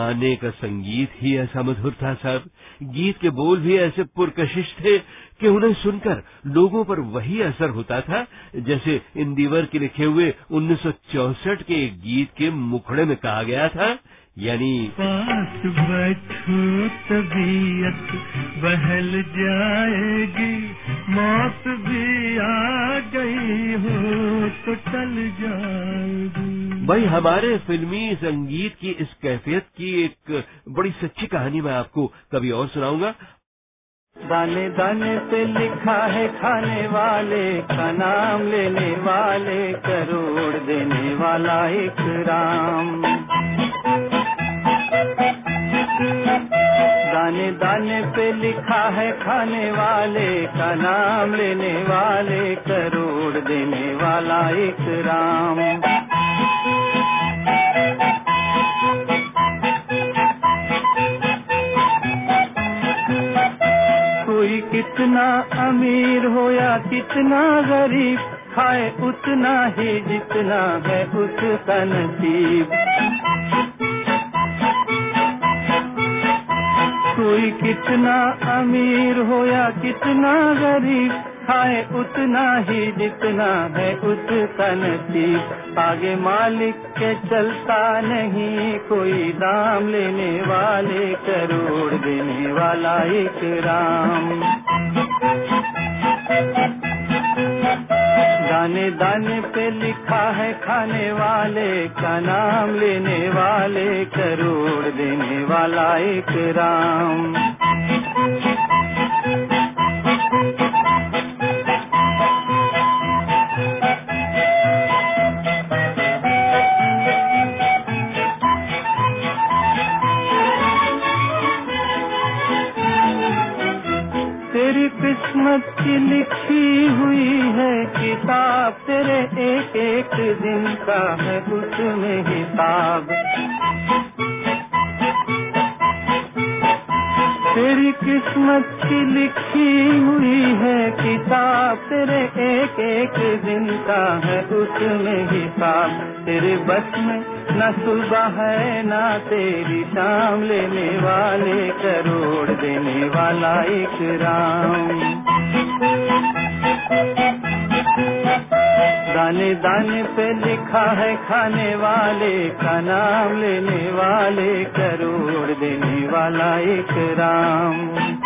जमाने का संगीत ही ऐसा मधुर था साहब। गीत के बोल भी ऐसे पुरकशिश थे कि उन्हें सुनकर लोगों पर वही असर होता था, जैसे इंदिवर के लिखे हुए 1964 के एक गीत के मुखड़े में कहा गया था, यानी तबीयत, बहल जाएगी, मौत भी आ गई हो तो टल जाएगी भाई, हमारे फिल्मी संगीत की इस कैफियत की एक बड़ी सच्ची कहानी मैं आपको कभी और सुनाऊँगा। दाने दाने पे लिखा है खाने वाले, का नाम लेने वाले, करोड़ देने वाला एक राम। दाने दाने पे लिखा है खाने वाले, का नाम लेने वाले, करोड़ देने वाला एक राम। कोई कितना अमीर हो या कितना गरीब खाए उतना ही जितना है उसका नसीब। कोई कितना अमीर हो या कितना गरीब खाए उतना ही जितना है उसका नसीब। आगे मालिक के चलता नहीं, कोई दाम लेने वाले करोड़ देने वाला एक राम। दाने दाने पे लिखा है खाने वाले का नाम लेने वाले करोड़ देने वाला एक राम। किस्मत की लिखी हुई है किताब, तेरे एक एक दिन का है उसमें हिसाब। तेरी किस्मत की लिखी हुई है तेरे एक एक दिन का है उसमें हिसाब तेरे बस में न सुबह है, ना तेरी शाम लेने वाले करोड़ देने वाला एक राम। दाने दाने पे लिखा है, खाने वाले का नाम लेने वाले करोड़ देने वाला एक राम।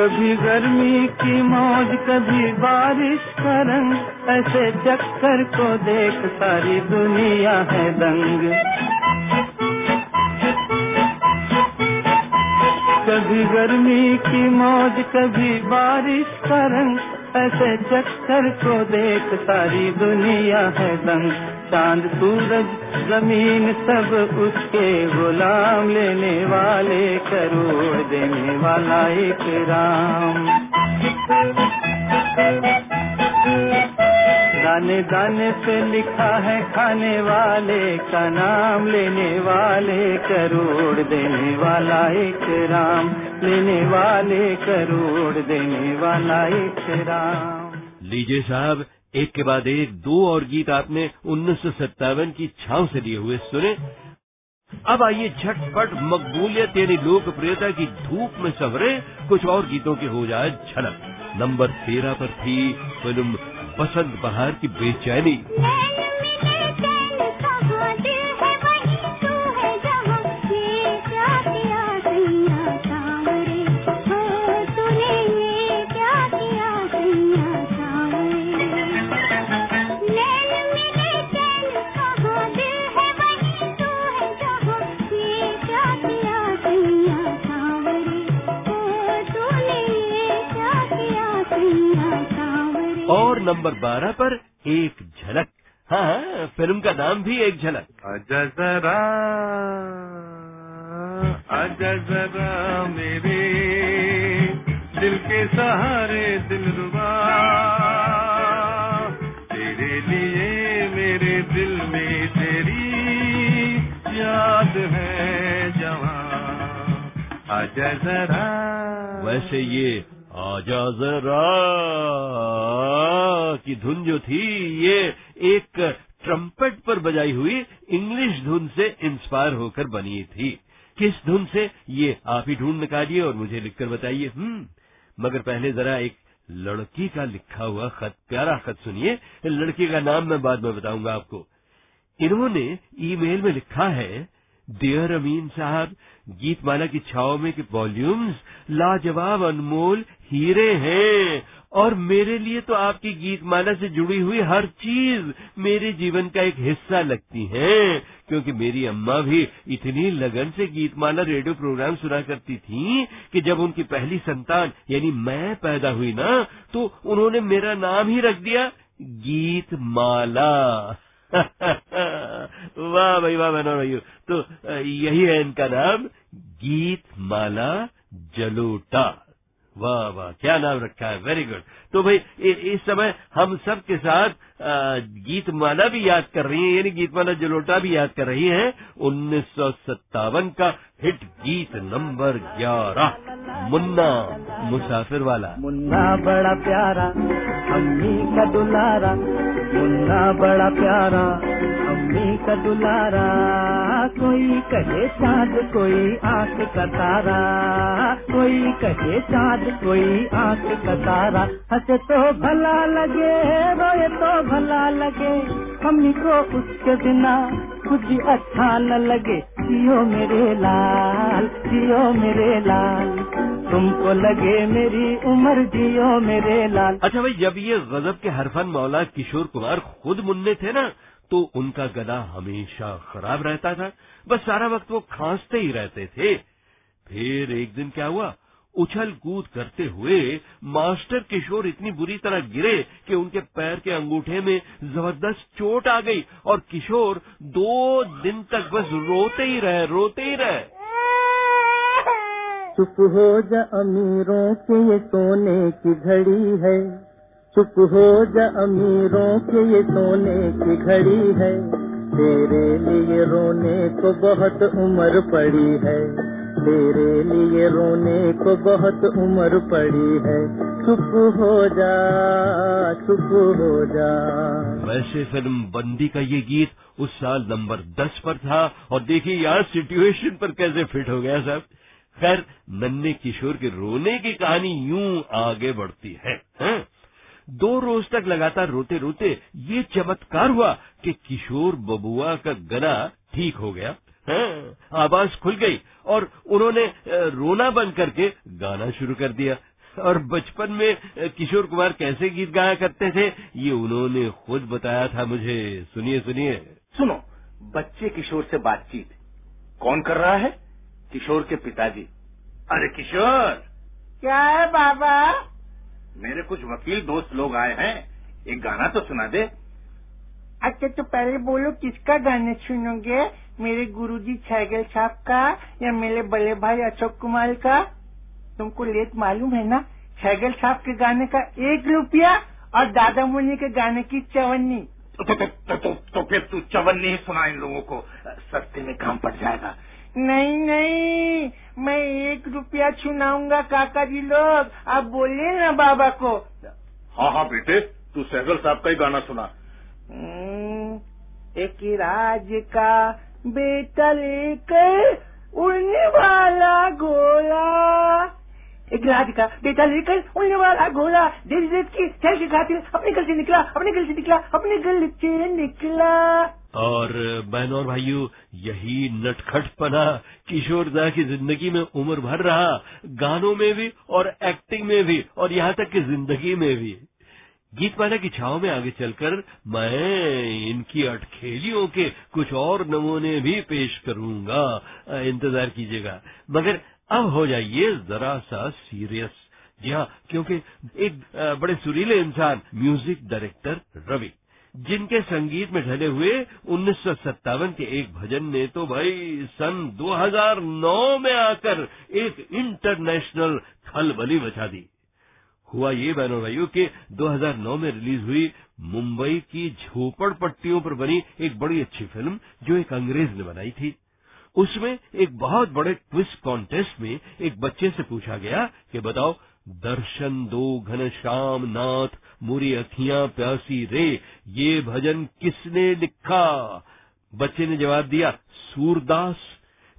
कभी गर्मी की मौज, कभी बारिश का रंग। ऐसे चक्कर को देख सारी दुनिया है दंग। कभी गर्मी की मौज, कभी बारिश का रंग। ऐसे चक्कर को देख सारी दुनिया है दंग। चाँद, सूरज, ज़मीन, सब उसके गुलाम लेने वाले करोड़ देने वाला एक राम। दाने दाने पे लिखा है खाने वाले का नाम लेने वाले करोड़ देने वाला एक राम। लेने वाले करोड़ देने वाला एक राम। लीजिए साहब, एक के बाद एक, दो और गीत आपने उन्नीस सौ सत्तावन की छाव से लिए हुए सुने। अब आइए झटपट मकबूलियत यानी लोकप्रियता की धूप में सवरे, कुछ और गीतों की हो जाए झलक। नंबर तेरह पर थी फ़िल्म बसंत बहार की बेचैनी। नंबर बारह पर एक झलक। हाँ हाँ फ़िल्म का नाम भी एक झलक। अजरा अजरा मेरे दिल के सहारे दिल रुबा। तेरे लिए मेरे दिल में तेरी याद है जवां अजरा जरा वैसे ये आजा जरा की धुन जो थी, ये एक ट्रम्पेट पर बजाई हुई इंग्लिश धुन से इंस्पायर होकर बनी थी। किस धुन से? ये आप ही ढूंढ निकालिए और मुझे लिखकर बताइए। हम्म मगर पहले जरा एक लड़की का लिखा हुआ खत, प्यारा खत सुनिए। लड़की का नाम मैं बाद में बताऊँगा आपको। इन्होंने ईमेल में लिखा है डियर अमीन साहब गीतमाला की छाव में के वॉल्यूम्स लाजवाब अनमोल हीरे हैं। और मेरे लिए तो आपकी गीतमाला से जुड़ी हुई हर चीज़ मेरे जीवन का एक हिस्सा लगती है। क्योंकि मेरी अम्मा भी इतनी लगन से गीतमाला रेडियो प्रोग्राम सुना करती थी कि जब उनकी पहली संतान, यानी मैं पैदा हुई ना तो उन्होंने मेरा नाम ही रख दिया गीतमाला वाह भाई वाह बहनों भाई तो यही है इनका नाम गीत माला जलोटा। वाह वाह, क्या नाम रखा है वेरी गुड तो भाई इस समय हम सब के साथ गीतमाला भी याद कर रही है, यानी गीतमाला जलोटा भी याद कर रही है, उन्नीस सौ सत्तावन का हिट गीत नंबर ग्यारह, मुन्ना मुसाफिर वाला मुन्ना बड़ा प्यारा, अम्मी का दुलारा। मुन्ना बड़ा प्यारा, अम्मी का दुलारा। कोई कहे चाँद, कोई आँख का तारा। कोई कहे चाँद, कोई आँख का तारा। हंसे तो भला लगे, रोए तो भला लगे। मम्मी को उसके बिना कुछ अच्छा न लगे। जियो मेरे लाल, जियो मेरे लाल। तुमको लगे मेरी उम्र, जियो मेरे लाल। अच्छा भाई, जब ये गजब के हरफन मौला किशोर कुमार खुद मुन्ने थे ना तो उनका गला हमेशा खराब रहता था, बस सारा वक्त वो खांसते ही रहते थे। फिर एक दिन क्या हुआ? उछल कूद करते हुए मास्टर किशोर इतनी बुरी तरह गिरे कि उनके पैर के अंगूठे में ज़बरदस्त चोट आ गई और किशोर दो दिन तक बस रोते ही रहे, रोते ही रहे। चुप हो जा अमीरों के ये सोने की घड़ी है। चुप हो जा अमीरों के ये सोने की घड़ी है। तेरे लिए रोने को बहुत उम्र पड़ी है। तेरे लिए रोने को बहुत उम्र पड़ी है। चुप हो जा चुप हो जा। वैसे फ़िल्म बंदी का ये गीत उस साल नंबर दस पर था और देखिए यार सिचुएशन पर कैसे फिट हो गया साहब खैर नन्हे किशोर के रोने की कहानी यूँ आगे बढ़ती है, है? दो रोज तक लगातार रोते रोते ये चमत्कार हुआ कि किशोर बबुआ का गला ठीक हो गया। हाँ, आवाज़ खुल गई और उन्होंने रोना बंद करके गाना शुरू कर दिया। और बचपन में किशोर कुमार कैसे गीत गाया करते थे ये उन्होंने खुद बताया था मुझे। सुनिए सुनिए। सुनो बच्चे किशोर से बातचीत। कौन कर रहा है? किशोर के पिताजी। अरे किशोर! क्या है बाबा? मेरे कुछ वकील दोस्त लोग आए हैं एक गाना तो सुना दे। अच्छा तो पहले बोलो किसका गाना सुनोगे? मेरे गुरुजी छैगल साहब का या मेरे बड़े भाई अशोक कुमार का? तुमको लेट मालूम है ना? छैगल साहब के गाने का एक रुपया और दादा मुनि के गाने की चवन्नी। तो, तो, तो, तो, तो, तो फिर तू चवन्नी ही सुना इन लोगों को। सस्ते में काम पड़ जाएगा। नहीं नहीं मैं एक रुपया सुनाऊँगा काका जी लोग। आप बोलिए ना बाबा को। हाँ हाँ बेटे तू सहगल साहब का ही गाना सुना। एक राज का बेटा लेकर उड़ने वाला घोड़ा। एक राज का बेटा लेकर उड़ने वाला घोड़ा। देश की खेल की खातिर अपने घर से निकला अपने घर से निकला अपने घर से निकला। और बहनों और भाइयों, यही नटखटपना किशोरदा की ज़िंदगी में उम्र भर रहा, गानों में भी और एक्टिंग में भी और यहाँ तक कि ज़िंदगी में भी। गीतमाला की छाव में आगे चलकर मैं इनकी अटखेलियों के कुछ और नमूने भी पेश करूँगा। इंतज़ार कीजिएगा। मगर अब हो जाइए जरा सा सीरियस जी हाँ क्योंकि एक बड़े सुरीले इंसान म्यूज़िक डायरेक्टर रवि। जिनके संगीत में ढले हुए उन्नीस सौ सत्तावन के एक भजन ने तो भाई सन 2009 में आकर एक इंटरनेशनल खलबली मचा दी। हुआ ये बहनों भाइयों कि 2009 में रिलीज़ हुई मुंबई की झोपड़ पट्टियों पर बनी एक बड़ी अच्छी फ़िल्म जो एक अंग्रेज़ ने बनाई थी। उसमें एक बहुत बड़े क्विज कॉन्टेस्ट में एक बच्चे से पूछा गया कि बताओ दर्शन दो घन श्याम नाथ, मुरी अखियाँ प्यासी रे, ये भजन किसने लिखा? बच्चे ने जवाब दिया, सूरदास।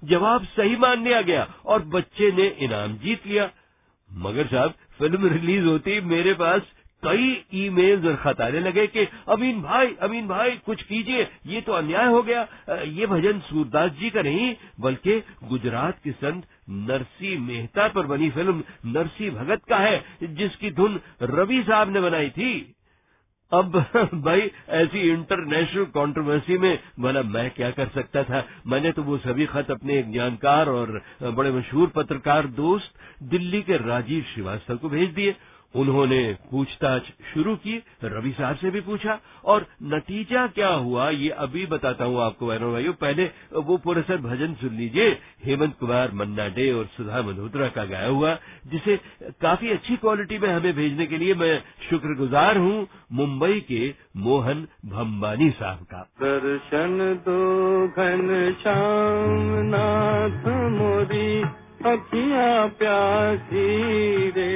जवाब सही मान लिया गया और बच्चे ने इनाम जीत लिया। मगर साहब, फ़िल्म रिलीज़ होती मेरे पास कई ईमेल्स और खत आने लगे कि, अमीन भाई अमीन भाई, कुछ कीजिए, ये तो अन्याय हो गया। ये भजन सूरदास जी का नहीं, बल्कि गुजरात के संत नरसी मेहता पर बनी फ़िल्म नरसी भगत का है, जिसकी धुन रवि साहब ने बनाई थी। अब, भाई, ऐसी इंटरनेशनल कंट्रोवर्सी में भला मैं क्या कर सकता था? मैंने तो वो सभी खत अपने एक जानकार और बड़े मशहूर पत्रकार दोस्त दिल्ली के राजीव श्रीवास्तव को भेज दिए। उन्होंने पूछताछ शुरू की, रवि साहब से भी पूछा, और नतीजा क्या हुआ ये अभी बताता हूँ आपको, बहनों भाइयों। पहले वो पुरस्कार भजन सुन लीजिए, हेमंत कुमार, मन्ना डे और सुधा मल्होत्रा का गाया हुआ, जिसे काफ़ी अच्छी क्वालिटी में हमें भेजने के लिए मैं शुक्रगुजार हूँ, मुंबई के मोहन भम्बानी साहब का। दर्शन दो घन श्याम, नाथ मोरी प्यासी रे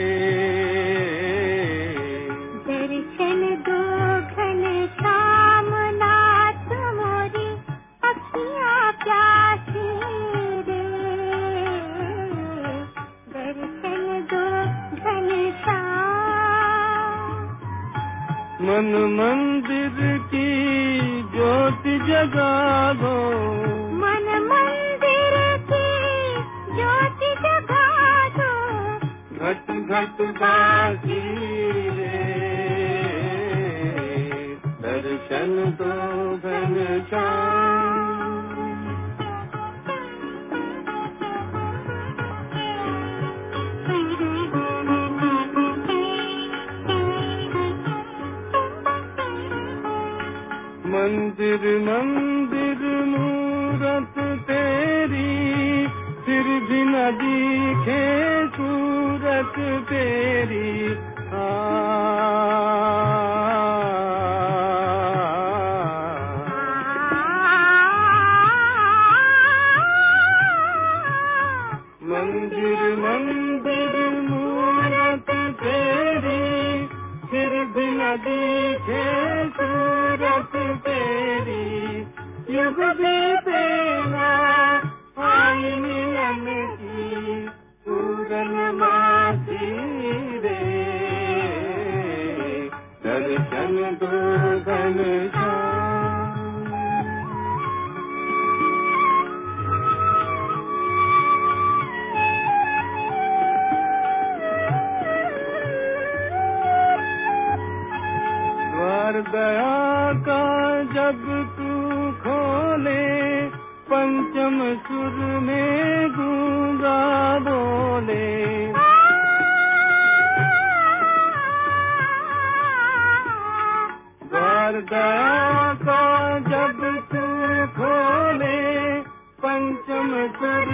द्वार दया जब तू खोले पंचम सुर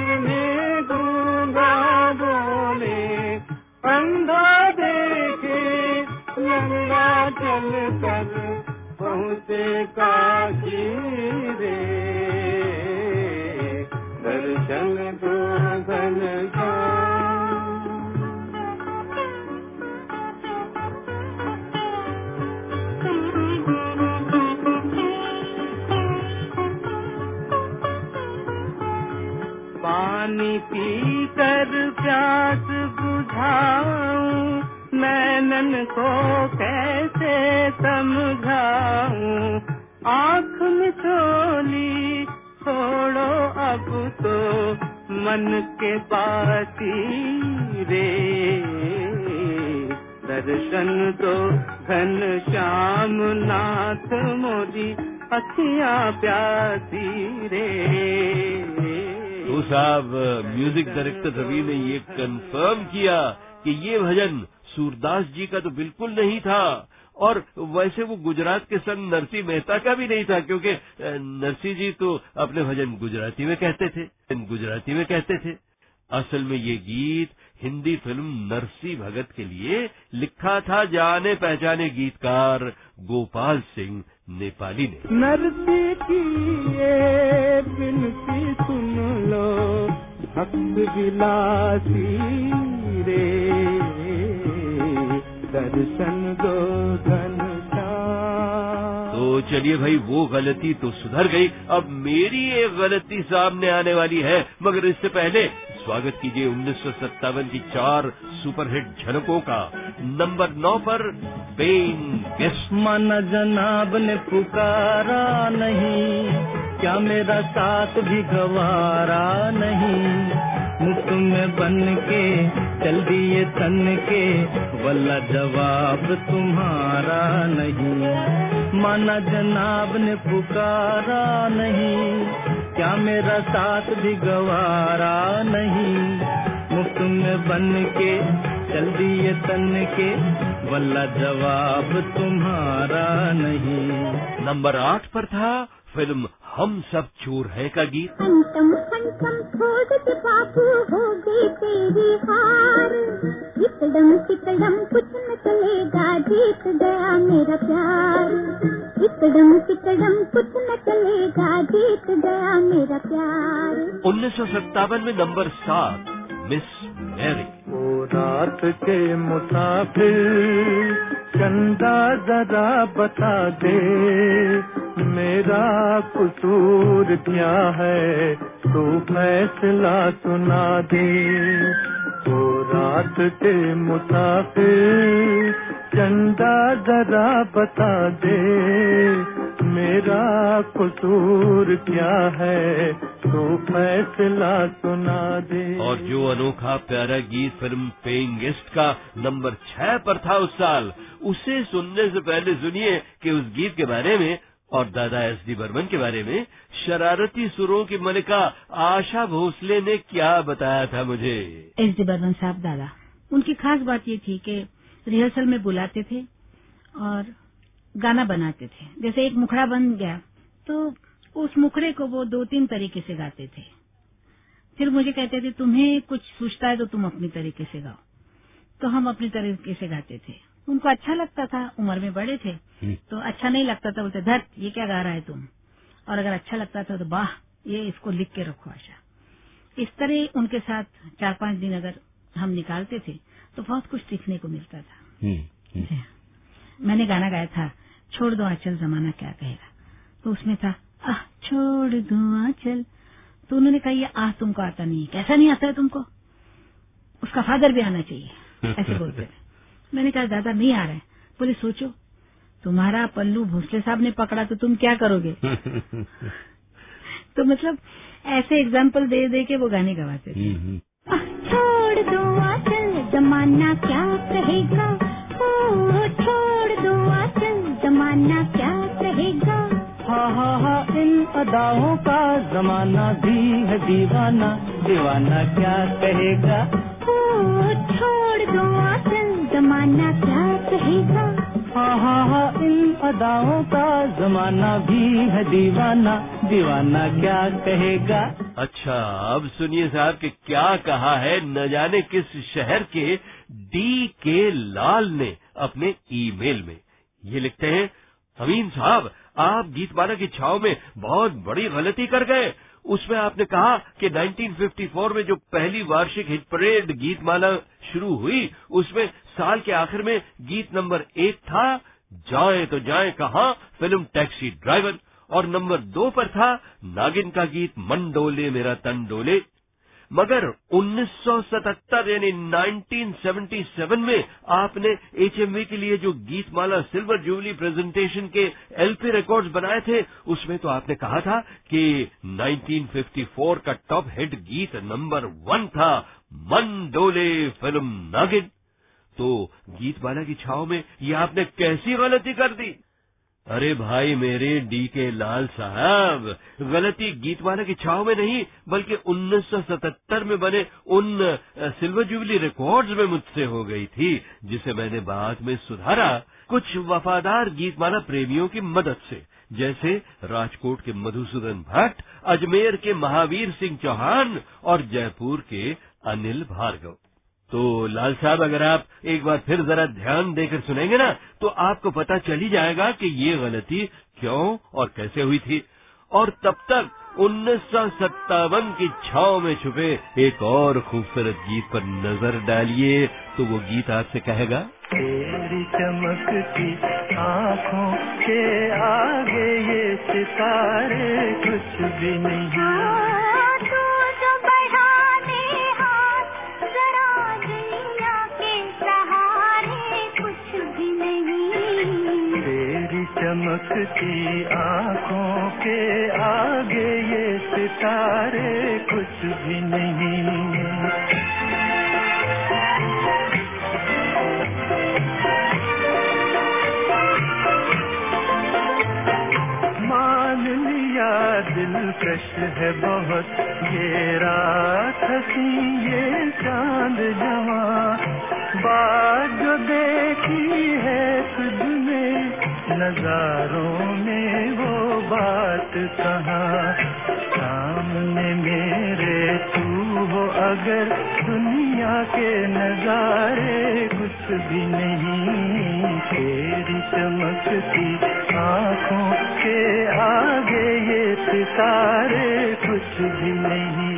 पी कर प्यास बुझाऊं नैनन को कैसे समझाऊं? आँख में चोली छोड़ो अब तो मन के बाती रे। दर्शन दो घन श्याम नाथ मोरी अखियाँ प्यासी रे। तो साहब म्यूज़िक डायरेक्टर रवि ने ये कंफर्म किया कि ये भजन सूरदास जी का तो बिल्कुल नहीं था। और वैसे वो गुजरात के संग नरसिंह मेहता का भी नहीं था, क्योंकि नरसिंह जी तो अपने भजन गुजराती में कहते थे। गुजराती में कहते थे। असल में ये गीत हिंदी फ़िल्म नरसी भगत के लिए लिखा था जाने पहचाने गीतकार गोपाल सिंह। नेपाली ने। नरसी की ये बिनती सुन लो भक्त विलासी रे। दर्शन दो घनश्याम तो चलिए भाई वो गलती तो सुधर गई। अब मेरी एक गलती सामने आने वाली है मगर इससे पहले स्वागत कीजिए उन्नीस सौ सत्तावन की चार सुपरहिट झलकों का। नंबर नौ पर बेन मन जनाब ने पुकारा नहीं, क्या मेरा साथ भी गवारा नहीं? में बन के चल दिए तन के, वल्ला जवाब तुम्हारा नहीं। माना जनाब ने पुकारा नहीं क्या मेरा साथ भी गवारा नहीं? मुफ़्त में बन के चल दिए तन के, वल्ला जवाब तुम्हारा नहीं। नंबर आठ पर था फ़िल्म हम सब चोर है का गीत। अंतम अंतम छोड़ दे बाबू हो गई तेरी हार। इकदम इकदम कुछ न चलेगा जीत गया मेरा प्यार। इकदम इकदम कुछ न चलेगा जीत गया मेरा प्यार। उन्नीस सौ सत्तावन में नंबर सात मिस मैरी। ओ रात के मुसाफिर चंदा जरा बता दे। मेरा कसूर क्या है, तू फैसला सुना दे। ओ रात के मुसाफिर, चंदा जरा बता दे। मेरा कसूर क्या है, तू फैसला सुना दे। और जो अनोखा प्यारा गीत फ़िल्म पेइंग गेस्ट का नंबर छह पर था उस साल, उसे सुनने से पहले सुनिए कि उस गीत के बारे में और दादा एस डी बर्मन के बारे में शरारती सुरों की मलिका आशा भोसले ने क्या बताया था मुझे? एस डी बर्मन साहब, दादा, उनकी खास बात ये थी कि रिहर्सल में बुलाते थे और गाना बनाते थे। जैसे एक मुखड़ा बन गया तो उस मुखड़े को वो दो तीन तरीके से गाते थे। फिर मुझे कहते थे, तुम्हें कुछ सूझता है तो तुम अपनी तरीके से गाओ। तो हम अपनी तरीके से गाते थे। उनको अच्छा लगता था उम्र में बड़े थे तो अच्छा नहीं लगता था बोलते धत ये क्या गा रहा है तुम? और अगर अच्छा लगता था तो वाह ये इसको लिख के रखो आशा। इस तरह उनके साथ चार पाँच दिन अगर हम निकालते थे तो बहुत कुछ सीखने को मिलता था। जी हाँ। मैंने गाना गाया था छोड़ दो आंचल जमाना क्या कहेगा? तो उसमें था आह छोड़ दो आचल। तो उन्होंने कहा ये आह तुमको आता नहीं है। कैसा नहीं आता है तुमको? उसका फादर भी आना चाहिए। ऐसे बोलते थे। मैंने कहा दादा नहीं आ रहा है। बोले सोचो तुम्हारा पल्लू भोसले साहब ने पकड़ा तो तुम क्या करोगे? तो मतलब ऐसे एग्ज़ाम्पल दे दे के वो गाने गवाते थे। छोड़ दो आचल जमाना क्या कहेगा? ओ छोड़ दो आचल जमाना क्या कहेगा? हा हा हा इन अदाओं का जमाना भी है दीवाना। दीवाना क्या कहेगा? ओ छोड़ दो आचल जमाना क्या कहेगा? हा हा हा इन अदाओं का जमाना भी है दीवाना। दीवाना क्या कहेगा? अच्छा अब सुनिए साहब कि क्या कहा है न जाने किस शहर के डी के लाल ने अपने ईमेल में। ये लिखते हैं अमीन साहब आप गीतमाला की छाव में बहुत बड़ी गलती कर गए। उसमें आपने कहा कि 1954 में जो पहली वार्षिक हिट परेड गीतमाला शुरू हुई, उसमें साल के आखिर में गीत नंबर एक था, जाए तो जाए कहा, फ़िल्म टैक्सी ड्राइवर। और नंबर दो पर था, नागिन का गीत, मन डोले मेरा तन डोले। मगर 1977 यानी 1977 में आपने एचएमवी के लिए जो गीतमाला सिल्वर जुबली प्रेजेंटेशन के एलपी रिकॉर्ड्स बनाए थे, उसमें तो आपने कहा था कि 1954 का टॉप हिट गीत नंबर वन था मन डोले फ़िल्म नागिन। तो गीतमाला की छाव में ये आपने कैसी गलती कर दी? अरे भाई मेरे डी के लाल साहब, गलती गीतमाला की छाव में नहीं, बल्कि 1977 में बने उन सिल्वर जुबली रिकॉर्ड्स में मुझसे हो गई थी, जिसे मैंने बाद में सुधारा। कुछ वफादार गीतमाला प्रेमियों की मदद से, जैसे राजकोट के मधुसूदन भट्ट, अजमेर के महावीर सिंह चौहान और जयपुर के अनिल भार्गव। तो लाल साहब अगर आप एक बार फिर जरा ध्यान देकर सुनेंगे ना तो आपको पता चल ही जाएगा कि ये गलती क्यों और कैसे हुई थी। और तब तक उन्नीस सौ सत्तावन की छाव में छुपे एक और खूबसूरत गीत पर नज़र डालिए तो वो गीत आपसे कहेगा तेरी चमकती आँखों के आगे ये सितारे कुछ भी नहीं। चमकती आँखों के आगे ये सितारे कुछ भी नहीं। मान लिया दिलकश है बहुत, ये रात हसी, ये चाँद जवा। है तुझने नजारों में वो बात कहाँ, सामने मेरे तू हो, अगर दुनिया के नजारे कुछ भी नहीं, तेरी चमकती आँखों के आगे ये सितारे कुछ भी नहीं।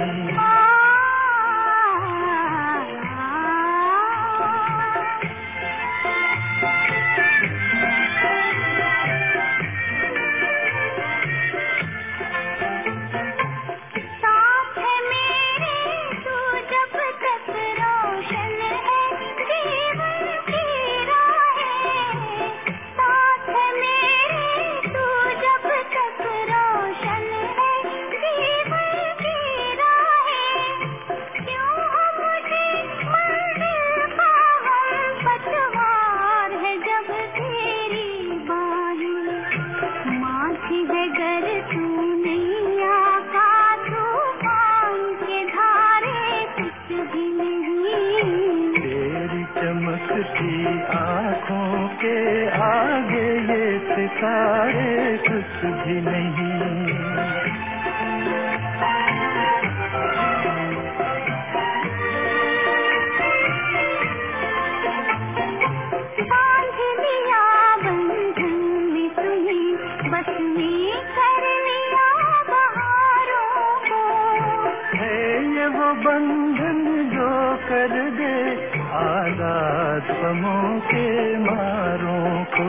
कर दे आज़ाद पमों के मारों को।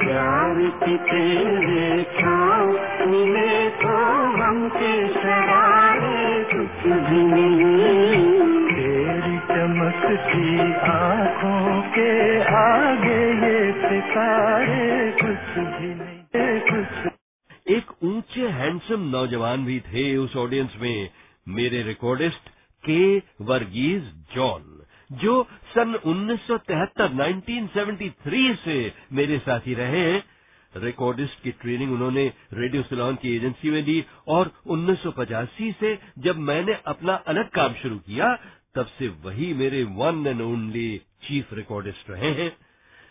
प्यार की तेरे छाँव मिले तो हम के शरारे कुछ भी नहीं। तेरी चमकती आँखों के आगे ये सितारे कुछ भी नहीं। कुछ एक ऊँचे हैंडसम नौजवान भी थे उस ऑडियंस में। मेरे रिकॉर्डिस्ट के वर्गीज जॉन, जो सन 1973 1973 से मेरे साथी रहे हैं। रिकॉर्डिस्ट की ट्रेनिंग उन्होंने रेडियो सिलोन की एजेंसी में ली और 1985 से जब मैंने अपना अलग काम शुरू किया, तब से वही मेरे one and only chief recordist रहे हैं।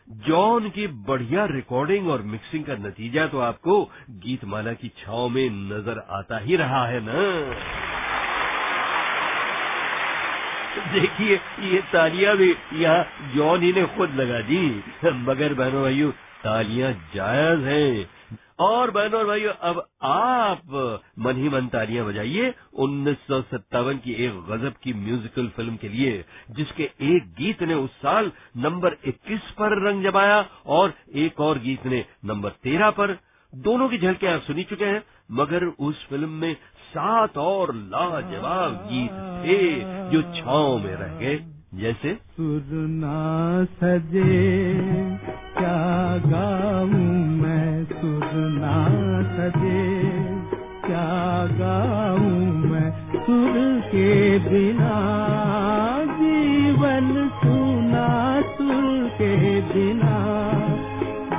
जॉन की बढ़िया रिकॉर्डिंग और मिक्सिंग का नतीजा तो आपको गीतमाला की छाव में नज़र आता ही रहा है ना। देखिए, ये तालियाँ भी, यहाँ जॉन ही ने खुद लगा दी। मगर बहनों भाइयों, तालियाँ जायज़ हैं। और बहनों और भाइयों, अब आप मन ही मन तालियाँ बजाइए उन्नीस सौ सत्तावन की एक गजब की म्यूजिकल फ़िल्म के लिए, जिसके एक गीत ने उस साल नंबर 21 पर रंग जमाया और एक और गीत ने नंबर 13 पर। दोनों की झलकें आप सुनी चुके हैं, मगर उस फ़िल्म में सात और लाजवाब गीत थे जो छाव में रह गए। जैसे? सुरना सजे, क्या गाऊं मैं? सुरना सजे, क्या गाऊं मैं? सुर के बिना जीवन सुना, सुर के बिना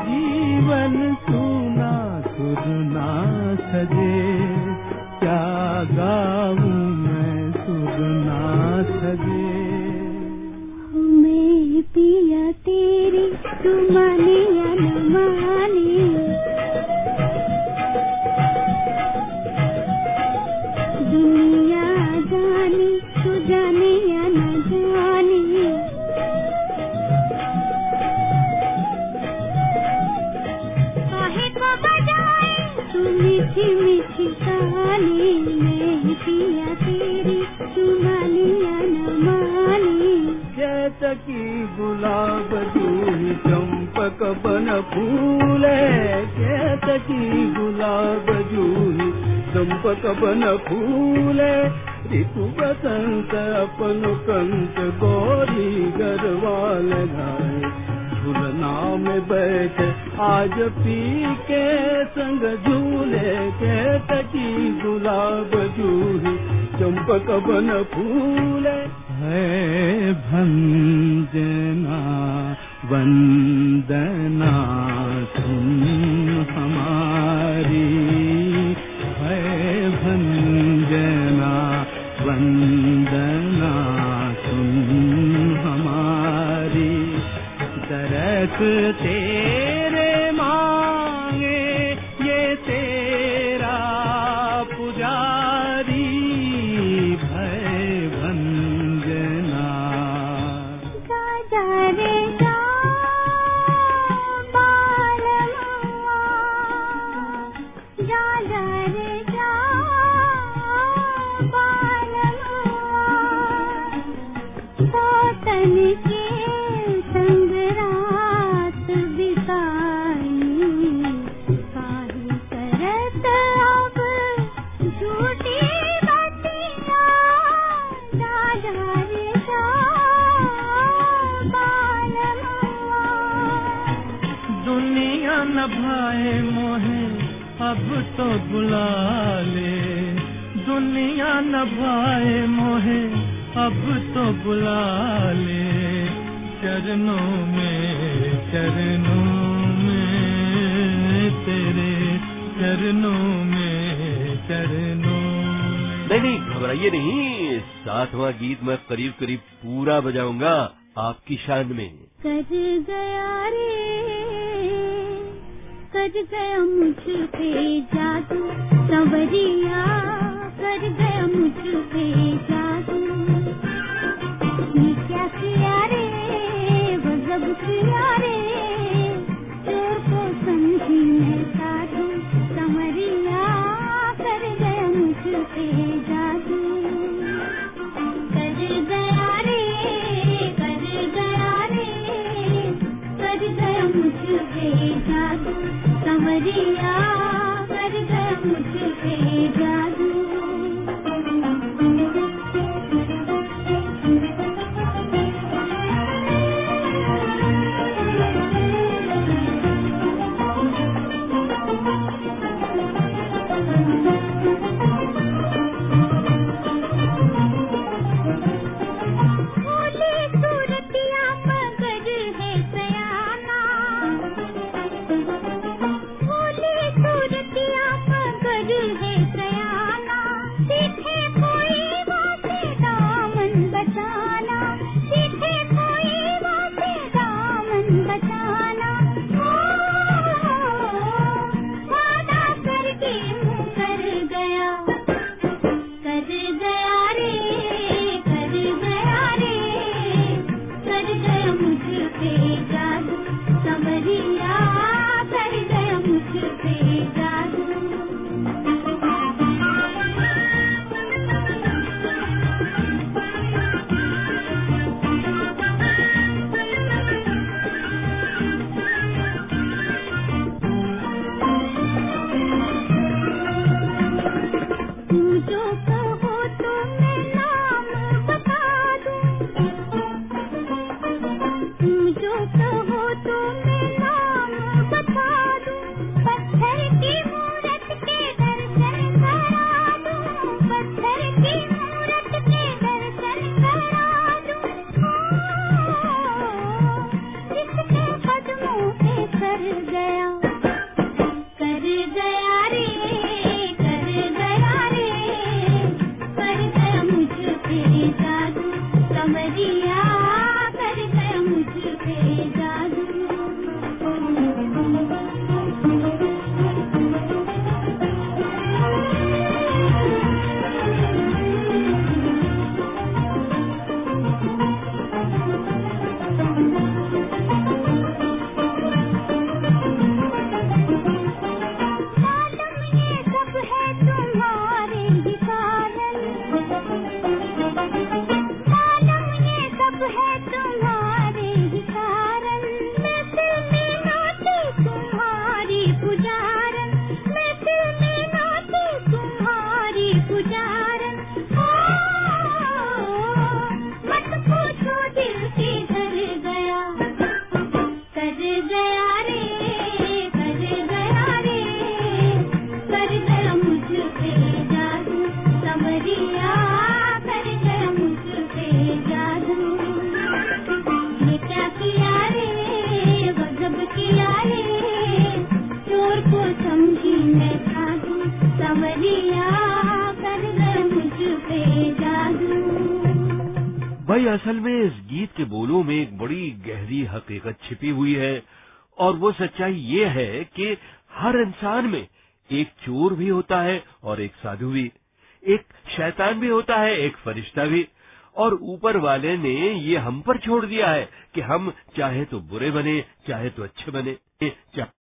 जीवन सुना सुरना सजे। गाऊं मैं सुर ना सजे पिया तेरी तू केतकी गुलाब जूही चंपक बन फूले केतकी गुलाब जूही चंपक बन फूले ऋतु बसंत अपन कंत गोरी गरवाल गाए। झुलना में बैठ, आज पी के संग झूले। केतकी गुलाब जूही चंपक बन फूले है भंजना वंदना सुन हमारी है भंजना वंदना सुन हमारी दरस करीब करीब पूरा बजाऊँगा आपकी शान में। कर गया रे कर गया मुझ पे जादू, संवरिया कर गया मुझ पे जादू। हकीकत छिपी हुई है। और वो सच्चाई ये है कि हर इंसान में एक चोर भी होता है और एक साधु भी। एक शैतान भी होता है, एक फरिश्ता भी। और ऊपर वाले ने ये हम पर छोड़ दिया है कि हम चाहे तो बुरे बने, चाहे तो अच्छे बने। चाहे